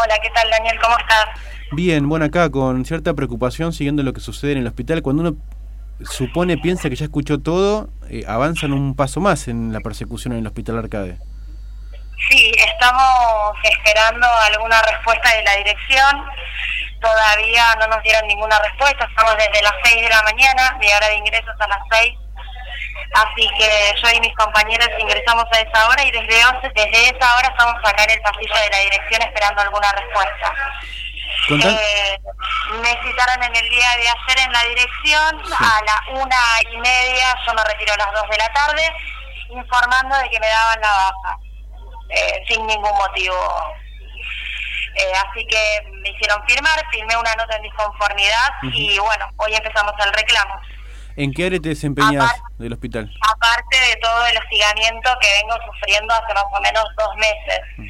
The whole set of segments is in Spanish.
Hola, ¿qué tal Daniel? ¿Cómo estás? Bien, bueno, acá con cierta preocupación siguiendo lo que sucede en el hospital. Cuando uno supone, piensa que ya escuchó todo, eh, avanzan un paso más en la persecución en el hospital Arcade. Sí, estamos esperando alguna respuesta de la dirección. Todavía no nos dieron ninguna respuesta. Estamos desde las 6 de la mañana, mi hora de ingresos a las 6. Así que yo y mis compañeros ingresamos a esa hora y desde, desde esa hora estamos acá en el pasillo de la dirección esperando alguna respuesta. Eh, me citaron en el día de ayer en la dirección a la una y media, yo me retiro a las dos de la tarde, informando de que me daban la baja, eh, sin ningún motivo. Eh, así que me hicieron firmar, firmé una nota en disconformidad y bueno, hoy empezamos el reclamo. ¿En qué área te desempeñas del hospital? Aparte de todo el hostigamiento que vengo sufriendo hace más o menos dos meses. Mm.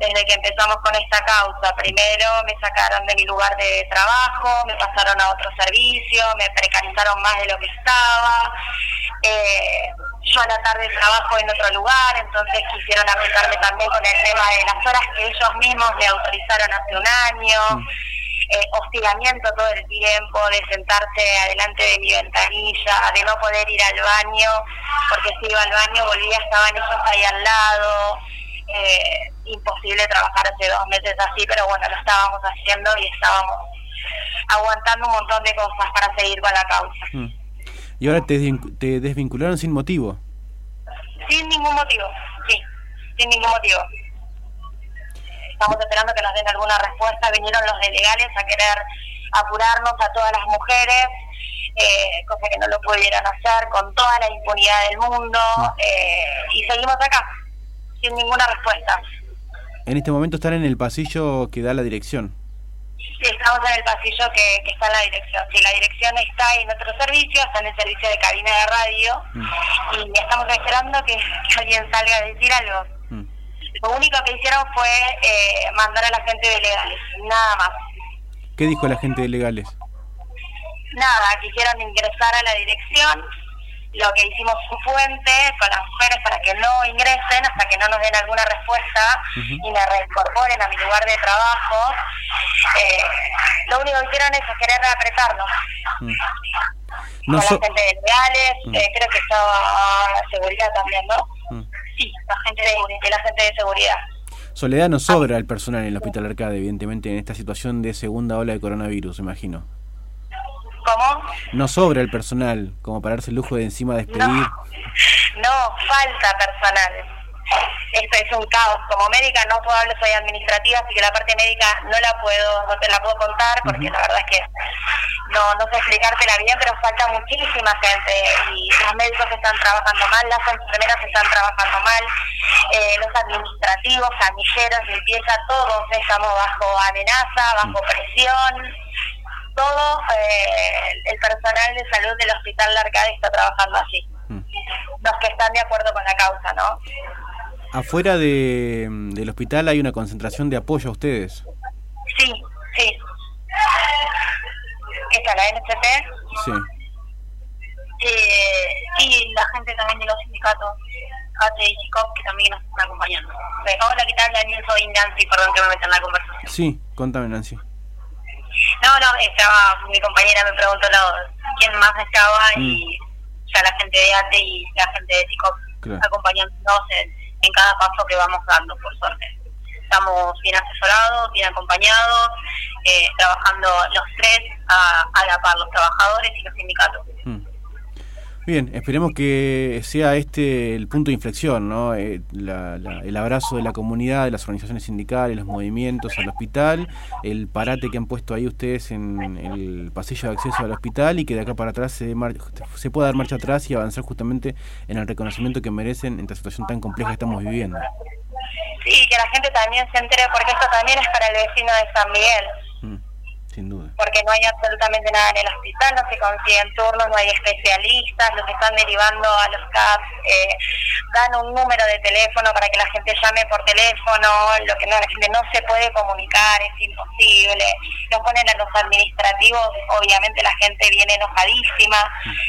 Desde que empezamos con esta causa. Primero me sacaron de mi lugar de trabajo, me pasaron a otro servicio, me precarizaron más de lo que estaba. Eh, yo a la tarde trabajo en otro lugar, entonces quisieron apretarme también con el tema de las horas que ellos mismos me autorizaron hace un año. Mm eh, hostigamiento todo el tiempo, de sentarse adelante de mi ventanilla, de no poder ir al baño, porque si iba al baño volvía, estaban ellos ahí al lado. Eh, imposible trabajar hace dos meses así, pero bueno, lo estábamos haciendo y estábamos aguantando un montón de cosas para seguir con la causa. Mm. ¿Y ahora te, te desvincularon sin motivo? Sin ningún motivo, sí, sin ningún motivo estamos esperando que nos den alguna respuesta. Vinieron los delegales a querer apurarnos a todas las mujeres, eh, cosa que no lo pudieron hacer con toda la impunidad del mundo, eh, y seguimos acá, sin ninguna respuesta. En este momento están en el pasillo que da la dirección. Estamos en el pasillo que, está en la dirección. Sí, la dirección está en otro servicio, está en el servicio de cabina de radio, mm. y estamos esperando que alguien salga a decir algo. Lo único que hicieron fue eh, mandar a la gente de legales, nada más. ¿Qué dijo la gente de legales? Nada, quisieron ingresar a la dirección, lo que hicimos un puente con las mujeres para que no ingresen hasta que no nos den alguna respuesta y me reincorporen a mi lugar de trabajo. Eh, lo único que hicieron es querer apretarnos. Mm. con la gente de legales, mm. eh, creo que estaba la seguridad también, ¿no? Sí, la gente de, la gente de seguridad. Soledad no sobra el personal en el Hospital Arcade, evidentemente, en esta situación de segunda ola de coronavirus, imagino. ¿Cómo? No sobra el personal, como para darse el lujo de encima despedir. no falta personal esto es un caos. Como médica no puedo hablar, soy administrativa, así que la parte médica no la puedo, no te la puedo contar, porque la verdad es que no, no sé explicártela bien, pero falta muchísima gente y los médicos están trabajando mal, las enfermeras están trabajando mal, eh, los administrativos, camilleros, limpieza, todos estamos bajo amenaza, bajo presión. Todo eh, el personal de salud del Hospital Arcade está trabajando así. Los que están de acuerdo con la causa, ¿no? Afuera de, del hospital hay una concentración de apoyo a ustedes. Sí, sí. ¿Esta la NCP? Sí. Eh, y la gente también de los sindicatos, ATE y CICOP, que también nos están acompañando. Hola, ¿qué tal, Daniel? Soy Nancy, perdón que me meta en la conversación. Sí, contame, Nancy. No, no, estaba, mi compañera me preguntó quién más estaba y mm. ya la gente de ATE y la gente de CICOP acompañándonos en en cada paso que vamos dando, por suerte. Estamos bien asesorados, bien acompañados, eh, trabajando los tres a, a, la par, los trabajadores y los sindicatos. Bien, esperemos que sea este el punto de inflexión, ¿no? Eh, el abrazo de la comunidad, de las organizaciones sindicales, los movimientos al hospital, el parate que han puesto ahí ustedes en, el pasillo de acceso al hospital y que de acá para atrás se, se pueda dar marcha atrás y avanzar justamente en el reconocimiento que merecen en esta situación tan compleja que estamos viviendo. Sí, que la gente también se entere porque esto también es para el vecino de San Miguel. Porque no hay absolutamente nada en el hospital, no se consiguen turnos, no hay especialistas, los están derivando a los CAPS eh, dan un número de teléfono para que la gente llame por teléfono, lo que no, la gente no se puede comunicar, es imposible. Nos ponen a los administrativos, obviamente la gente viene enojadísima,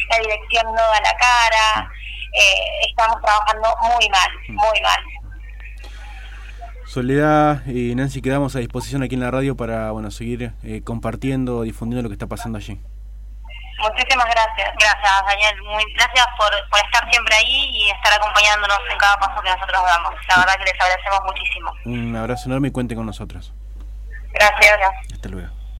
la dirección no da la cara, eh, estamos trabajando muy mal, muy mal. Soledad y Nancy, quedamos a disposición aquí en la radio para bueno seguir eh, compartiendo, difundiendo lo que está pasando allí. Muchísimas gracias. Gracias, Daniel. Muy, gracias por, por estar siempre ahí y estar acompañándonos en cada paso que nosotros damos. La verdad que les agradecemos muchísimo. Un abrazo enorme y cuente con nosotros. Gracias. Hasta luego.